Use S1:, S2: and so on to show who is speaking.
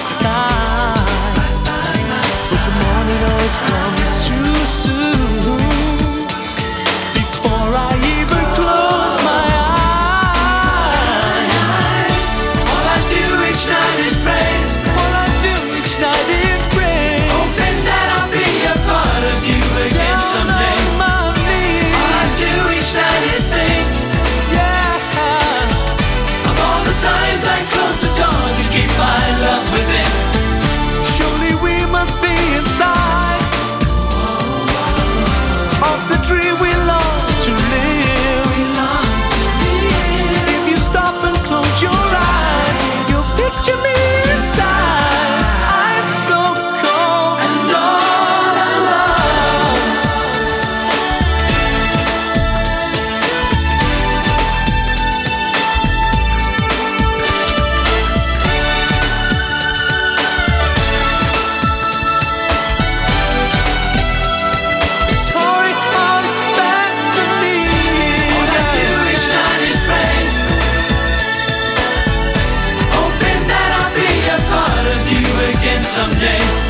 S1: With you. someday.